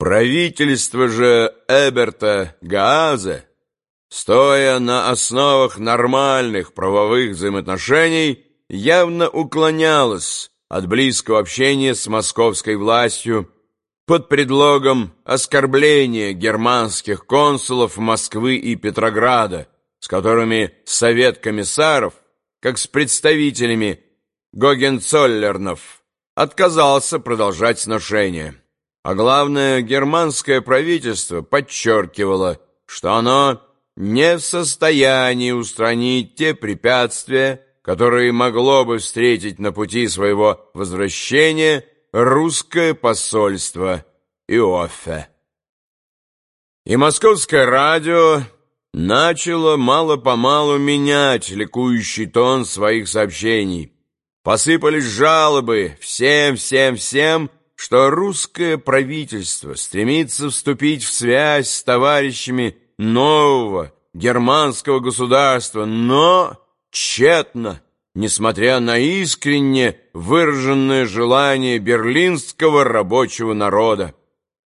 Правительство же Эберта Гааза, стоя на основах нормальных правовых взаимоотношений, явно уклонялось от близкого общения с московской властью под предлогом оскорбления германских консулов Москвы и Петрограда, с которыми Совет комиссаров, как с представителями Гогенцоллернов, отказался продолжать сношения. А главное, германское правительство подчеркивало, что оно не в состоянии устранить те препятствия, которые могло бы встретить на пути своего возвращения русское посольство Иоффе. И московское радио начало мало-помалу менять ликующий тон своих сообщений. Посыпались жалобы всем-всем-всем, что русское правительство стремится вступить в связь с товарищами нового германского государства, но тщетно, несмотря на искренне выраженное желание берлинского рабочего народа.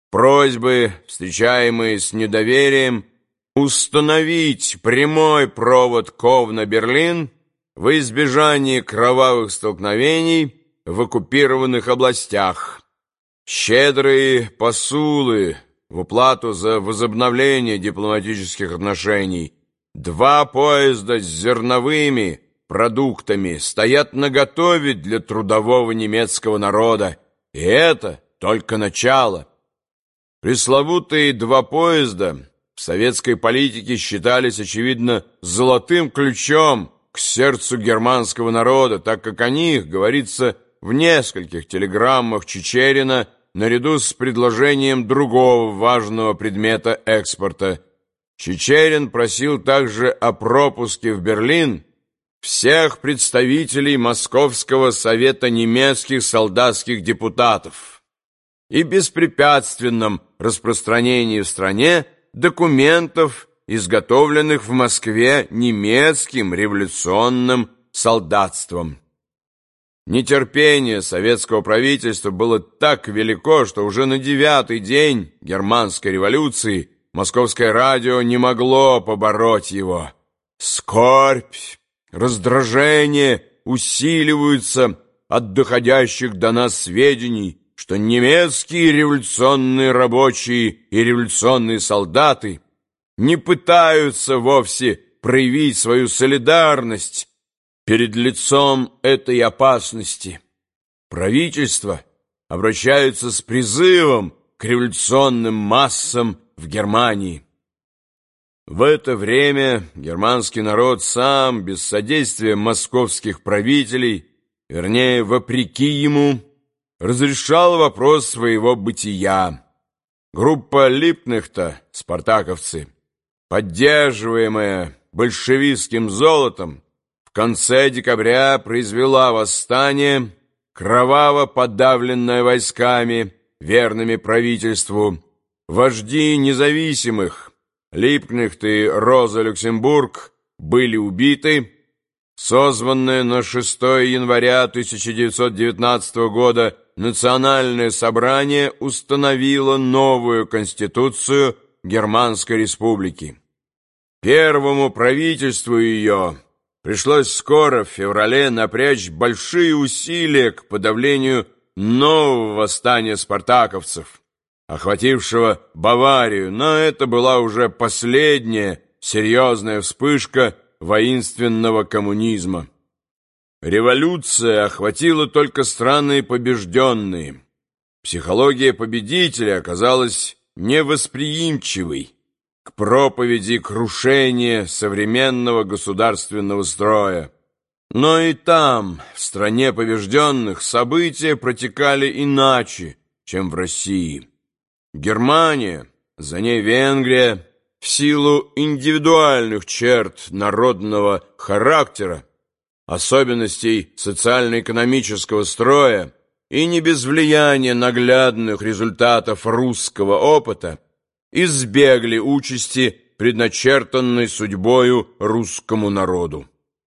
Просьбы, встречаемые с недоверием, установить прямой провод Ковна-Берлин в избежании кровавых столкновений в оккупированных областях. Щедрые посулы в уплату за возобновление дипломатических отношений. Два поезда с зерновыми продуктами стоят наготове для трудового немецкого народа. И это только начало. Пресловутые два поезда в советской политике считались, очевидно, золотым ключом к сердцу германского народа, так как о них говорится в нескольких телеграммах Чечерина наряду с предложением другого важного предмета экспорта. Чечерин просил также о пропуске в Берлин всех представителей Московского совета немецких солдатских депутатов и беспрепятственном распространении в стране документов, изготовленных в Москве немецким революционным солдатством. Нетерпение советского правительства было так велико, что уже на девятый день германской революции московское радио не могло побороть его. Скорбь, раздражение усиливаются от доходящих до нас сведений, что немецкие революционные рабочие и революционные солдаты не пытаются вовсе проявить свою солидарность перед лицом этой опасности. Правительство обращается с призывом к революционным массам в Германии. В это время германский народ сам, без содействия московских правителей, вернее, вопреки ему, разрешал вопрос своего бытия. Группа Липнехта, спартаковцы, поддерживаемая большевистским золотом, в конце декабря произвела восстание, кроваво подавленное войсками, верными правительству. Вожди независимых, Липкнехт и Роза Люксембург, были убиты. Созванное на 6 января 1919 года Национальное собрание установило новую конституцию Германской республики. Первому правительству ее Пришлось скоро, в феврале, напрячь большие усилия к подавлению нового восстания спартаковцев, охватившего Баварию, но это была уже последняя серьезная вспышка воинственного коммунизма. Революция охватила только страны побежденные. Психология победителя оказалась невосприимчивой к проповеди крушения современного государственного строя. Но и там, в стране побежденных, события протекали иначе, чем в России. Германия, за ней Венгрия, в силу индивидуальных черт народного характера, особенностей социально-экономического строя и не без влияния наглядных результатов русского опыта, избегли участи, предначертанной судьбою русскому народу.